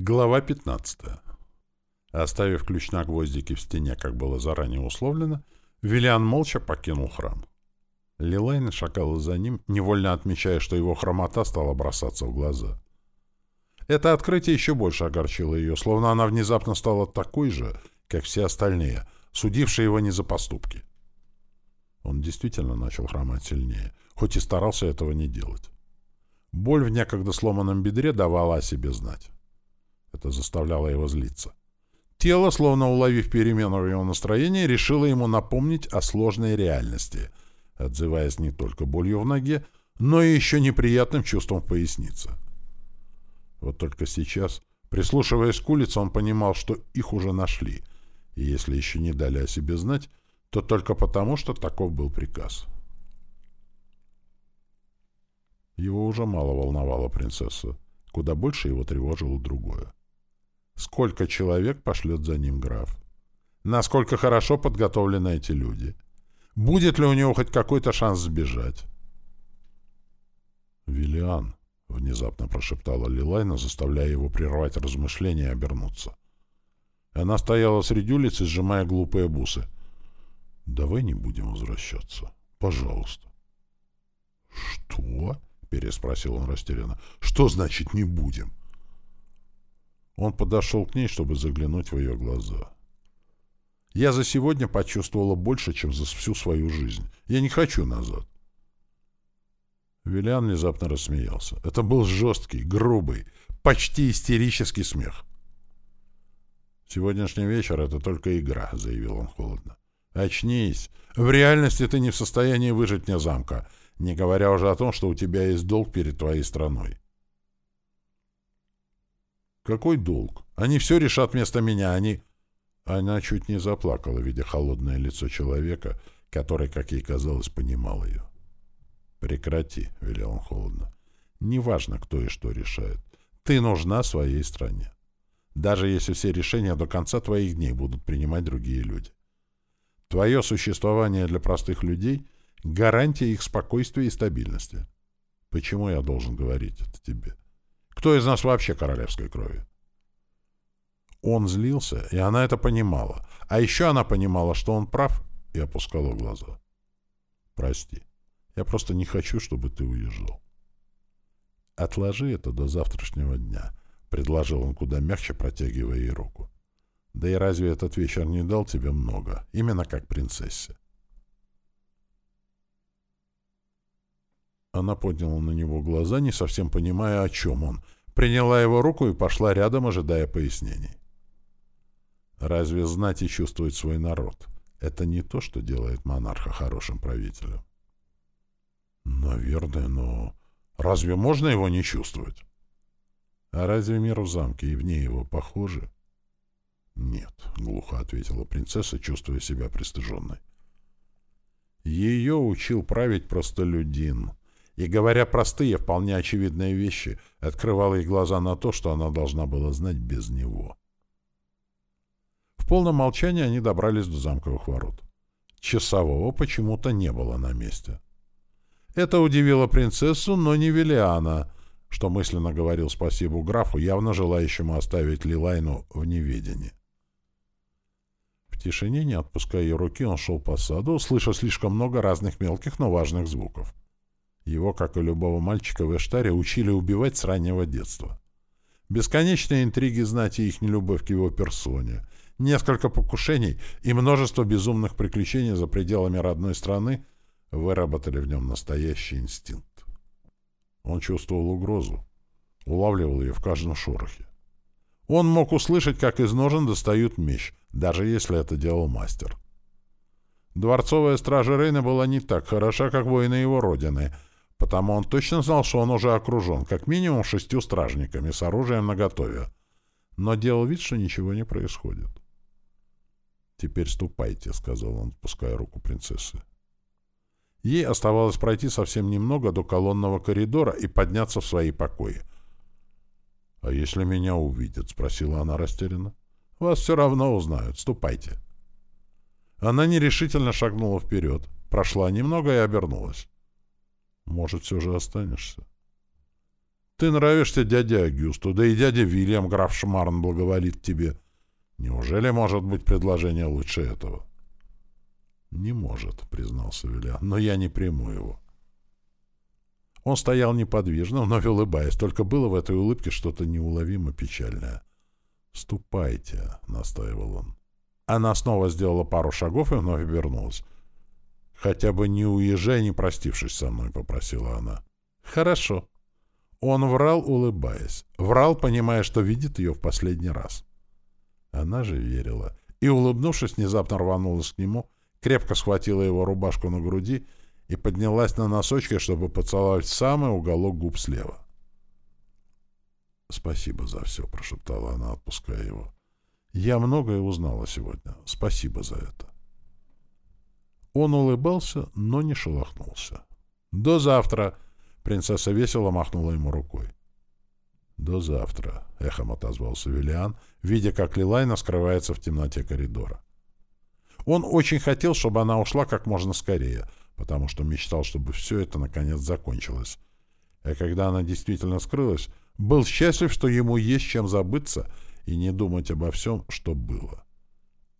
Глава 15. Оставив ключ на гвоздике в стене, как было заранее условлено, Виллиан молча покинул храм. Лилайна шагала за ним, невольно отмечая, что его хромота стала бросаться в глаза. Это открытие еще больше огорчило ее, словно она внезапно стала такой же, как все остальные, судившие его не за поступки. Он действительно начал хромать сильнее, хоть и старался этого не делать. Боль в некогда сломанном бедре давала о себе знать. Это заставляло его злиться. Тело, словно уловив перемену в его настроении, решило ему напомнить о сложной реальности, отзываясь не только болью в ноге, но и еще неприятным чувством в пояснице. Вот только сейчас, прислушиваясь к улице, он понимал, что их уже нашли, и если еще не дали о себе знать, то только потому, что таков был приказ. Его уже мало волновала принцесса, куда больше его тревожило другое сколько человек пошлет за ним граф. Насколько хорошо подготовлены эти люди. Будет ли у него хоть какой-то шанс сбежать? «Виллиан», — внезапно прошептала Лилайна, заставляя его прервать размышления и обернуться. Она стояла среди улицы, сжимая глупые бусы. «Давай не будем возвращаться. Пожалуйста». «Что?» — переспросил он растерянно. «Что значит «не будем»?» Он подошел к ней, чтобы заглянуть в ее глаза. «Я за сегодня почувствовала больше, чем за всю свою жизнь. Я не хочу назад». Виллиан внезапно рассмеялся. Это был жесткий, грубый, почти истерический смех. «Сегодняшний вечер — это только игра», — заявил он холодно. «Очнись! В реальности ты не в состоянии выжить мне замка, не говоря уже о том, что у тебя есть долг перед твоей страной». Какой долг? Они все решат вместо меня, они... Она чуть не заплакала, видя холодное лицо человека, который, как ей казалось, понимал ее. «Прекрати», — велел он холодно. «Неважно, кто и что решает. Ты нужна своей стране. Даже если все решения до конца твоих дней будут принимать другие люди. Твое существование для простых людей — гарантия их спокойствия и стабильности. Почему я должен говорить это тебе?» Кто из нас вообще королевской крови? Он злился, и она это понимала. А еще она понимала, что он прав, и опускала глаза. «Прости, я просто не хочу, чтобы ты уезжал». «Отложи это до завтрашнего дня», — предложил он куда мягче, протягивая ей руку. «Да и разве этот вечер не дал тебе много, именно как принцессе?» Она подняла на него глаза, не совсем понимая, о чем он. Приняла его руку и пошла рядом, ожидая пояснений. Разве знать и чувствовать свой народ — это не то, что делает монарха хорошим правителем? Наверное, но разве можно его не чувствовать? А разве мир в замке и вне его похожи? Нет, — глухо ответила принцесса, чувствуя себя пристыженной. Ее учил править простолюдин, и, говоря простые, вполне очевидные вещи, открывал ей глаза на то, что она должна была знать без него. В полном молчании они добрались до замковых ворот. Часового почему-то не было на месте. Это удивило принцессу, но не Велиана, что мысленно говорил спасибо графу, явно желающему оставить Лилайну в неведении. В тишине, не отпуская ее руки, он шел по саду, слыша слишком много разных мелких, но важных звуков. Его, как и любого мальчика в Эштаре, учили убивать с раннего детства. Бесконечные интриги знати их нелюбовь к его персоне, несколько покушений и множество безумных приключений за пределами родной страны выработали в нем настоящий инстинкт. Он чувствовал угрозу, улавливал ее в каждом шорохе. Он мог услышать, как из ножен достают меч, даже если это делал мастер. Дворцовая стража Рейна была не так хороша, как воины его родины — Потому он точно знал, что он уже окружен, как минимум шестью стражниками с оружием наготове. Но делал вид, что ничего не происходит. «Теперь ступайте», — сказал он, пуская руку принцессы. Ей оставалось пройти совсем немного до колонного коридора и подняться в свои покои. «А если меня увидят?» — спросила она растерянно. «Вас все равно узнают. Ступайте». Она нерешительно шагнула вперед, прошла немного и обернулась. Может, все же останешься? Ты нравишься дяде Агюсту, да и дядя Вильям граф Шмарн благоволит тебе. Неужели может быть предложение лучше этого? — Не может, — признался Виллиан, — но я не приму его. Он стоял неподвижно, вновь улыбаясь, только было в этой улыбке что-то неуловимо печальное. «Ступайте», — настаивал он. Она снова сделала пару шагов и вновь вернулась. «Хотя бы не уезжай, не простившись со мной», — попросила она. «Хорошо». Он врал, улыбаясь. Врал, понимая, что видит ее в последний раз. Она же верила. И, улыбнувшись, внезапно рванулась к нему, крепко схватила его рубашку на груди и поднялась на носочки, чтобы поцеловать в самый уголок губ слева. «Спасибо за все», — прошептала она, отпуская его. «Я многое узнала сегодня. Спасибо за это». Он улыбался, но не шелохнулся. «До завтра!» — принцесса весело махнула ему рукой. «До завтра», — эхом отозвался Виллиан, видя, как Лилайна скрывается в темноте коридора. Он очень хотел, чтобы она ушла как можно скорее, потому что мечтал, чтобы все это наконец закончилось. А когда она действительно скрылась, был счастлив, что ему есть чем забыться и не думать обо всем, что было.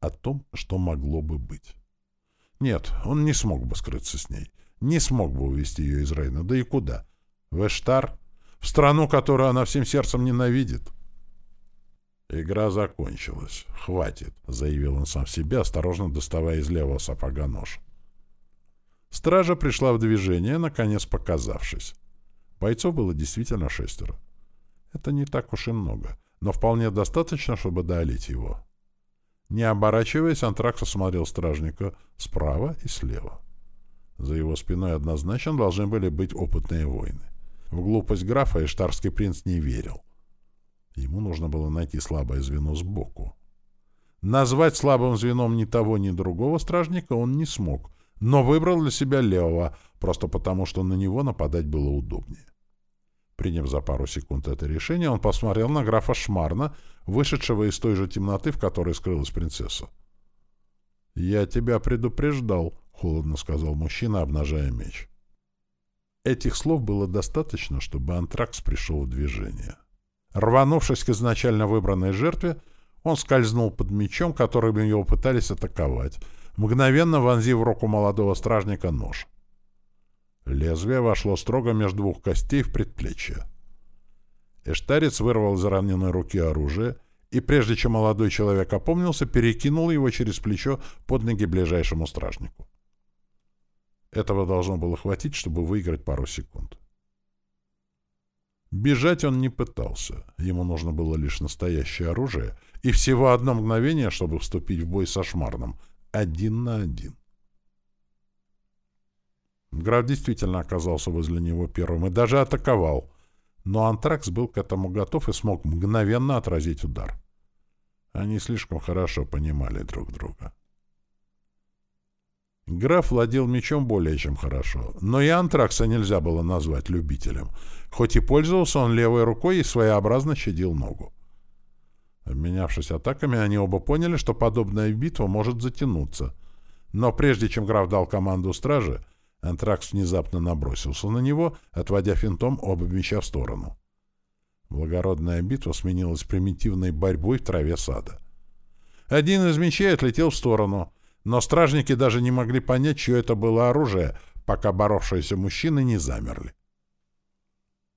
О том, что могло бы быть. Нет, он не смог бы скрыться с ней. Не смог бы увезти ее из Рейна. Да и куда? В Эштар? В страну, которую она всем сердцем ненавидит? «Игра закончилась. Хватит», — заявил он сам себе, осторожно доставая из левого сапога нож. Стража пришла в движение, наконец показавшись. Бойцов было действительно шестеро. Это не так уж и много, но вполне достаточно, чтобы доолить его. Не оборачиваясь, Антракс осмотрел стражника справа и слева. За его спиной однозначно должны были быть опытные воины. В глупость графа Иштарский принц не верил. Ему нужно было найти слабое звено сбоку. Назвать слабым звеном ни того, ни другого стражника он не смог, но выбрал для себя левого, просто потому, что на него нападать было удобнее. Приняв за пару секунд это решение, он посмотрел на графа Шмарна, вышедшего из той же темноты, в которой скрылась принцесса. «Я тебя предупреждал», — холодно сказал мужчина, обнажая меч. Этих слов было достаточно, чтобы антракс пришел в движение. Рванувшись к изначально выбранной жертве, он скользнул под мечом, которым его пытались атаковать, мгновенно вонзив в руку молодого стражника нож. Лезвие вошло строго между двух костей в предплечье. Эштарец вырвал из раненой руки оружие и, прежде чем молодой человек опомнился, перекинул его через плечо под ноги ближайшему стражнику. Этого должно было хватить, чтобы выиграть пару секунд. Бежать он не пытался. Ему нужно было лишь настоящее оружие и всего одно мгновение, чтобы вступить в бой со Шмарном. Один на один. Граф действительно оказался возле него первым и даже атаковал. Но Антракс был к этому готов и смог мгновенно отразить удар. Они слишком хорошо понимали друг друга. Граф владел мечом более чем хорошо, но и Антракса нельзя было назвать любителем, хоть и пользовался он левой рукой и своеобразно щадил ногу. Обменявшись атаками, они оба поняли, что подобная битва может затянуться. Но прежде чем граф дал команду страже, Антракс внезапно набросился на него, отводя финтом оба меча в сторону. Благородная битва сменилась примитивной борьбой в траве сада. Один из мечей отлетел в сторону — но стражники даже не могли понять, чье это было оружие, пока боровшиеся мужчины не замерли.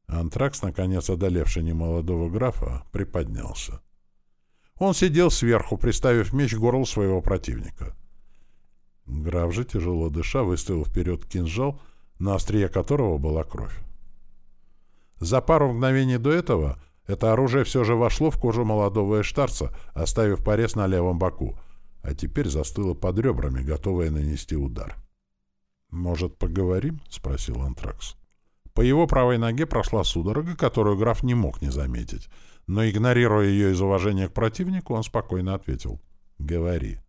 Антракс, наконец одолевший немолодого графа, приподнялся. Он сидел сверху, приставив меч к горлу своего противника. Граф же, тяжело дыша, выставил вперед кинжал, на острие которого была кровь. За пару мгновений до этого это оружие все же вошло в кожу молодого эштарца, оставив порез на левом боку — а теперь застыла под ребрами, готовая нанести удар. «Может, поговорим?» — спросил Антракс. По его правой ноге прошла судорога, которую граф не мог не заметить, но, игнорируя ее из уважения к противнику, он спокойно ответил. «Говори».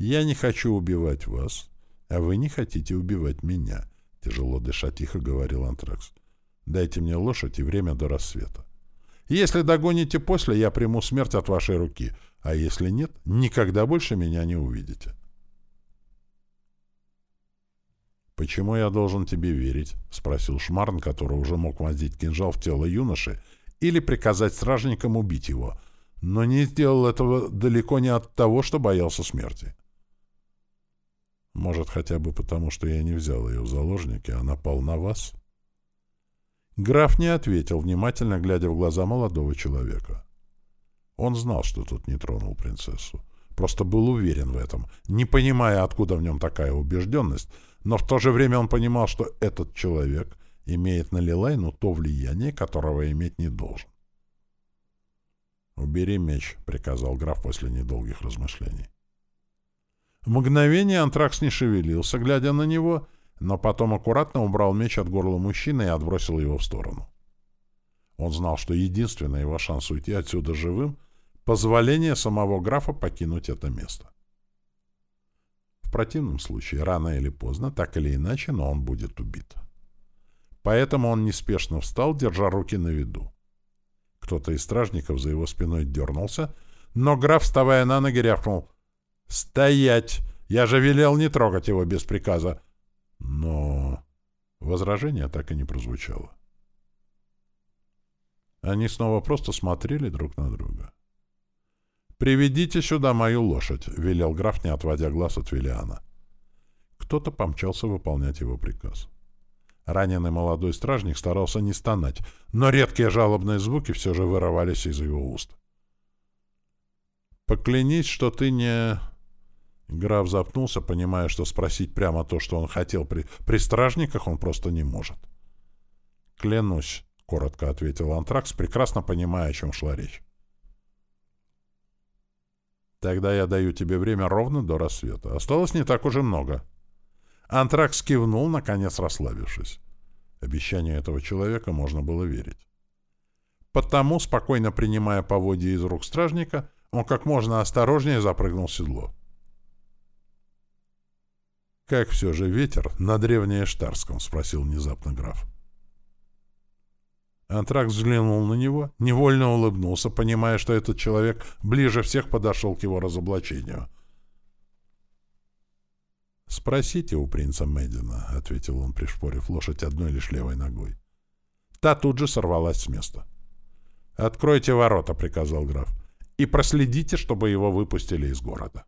«Я не хочу убивать вас, а вы не хотите убивать меня», — тяжело дыша тихо говорил Антракс. «Дайте мне лошадь и время до рассвета. Если догоните после, я приму смерть от вашей руки, а если нет, никогда больше меня не увидите. «Почему я должен тебе верить?» — спросил Шмарн, который уже мог вонзить кинжал в тело юноши или приказать стражникам убить его, но не сделал этого далеко не от того, что боялся смерти. «Может, хотя бы потому, что я не взял ее в заложники, а напал на вас?» Граф не ответил, внимательно глядя в глаза молодого человека. Он знал, что тот не тронул принцессу. Просто был уверен в этом, не понимая, откуда в нем такая убежденность, но в то же время он понимал, что этот человек имеет на Лилайну то влияние, которого иметь не должен. «Убери меч», — приказал граф после недолгих размышлений. В мгновение антракс не шевелился, глядя на него, но потом аккуратно убрал меч от горла мужчины и отбросил его в сторону. Он знал, что единственный его шанс уйти отсюда живым — позволение самого графа покинуть это место. В противном случае, рано или поздно, так или иначе, но он будет убит. Поэтому он неспешно встал, держа руки на виду. Кто-то из стражников за его спиной дернулся, но граф, вставая на ноги, рявкнул «Стоять! Я же велел не трогать его без приказа!» Но возражение так и не прозвучало. Они снова просто смотрели друг на друга. «Приведите сюда мою лошадь», — велел граф, не отводя глаз от Виллиана. Кто-то помчался выполнять его приказ. Раненый молодой стражник старался не стонать, но редкие жалобные звуки все же вырывались из его уст. «Поклянись, что ты не...» Граф запнулся, понимая, что спросить прямо то, что он хотел при, при стражниках, он просто не может. «Клянусь», — коротко ответил Антракс, прекрасно понимая, о чем шла речь. Тогда я даю тебе время ровно до рассвета. Осталось не так уже много. Антракс кивнул, наконец расслабившись. Обещанию этого человека можно было верить. Потому, спокойно принимая поводья из рук стражника, он как можно осторожнее запрыгнул в седло. «Как все же ветер на древнештарском?» — спросил внезапно граф. Антракс взглянул на него, невольно улыбнулся, понимая, что этот человек ближе всех подошел к его разоблачению. «Спросите у принца Мэддина», — ответил он, пришпорив лошадь одной лишь левой ногой. Та тут же сорвалась с места. «Откройте ворота», — приказал граф, — «и проследите, чтобы его выпустили из города».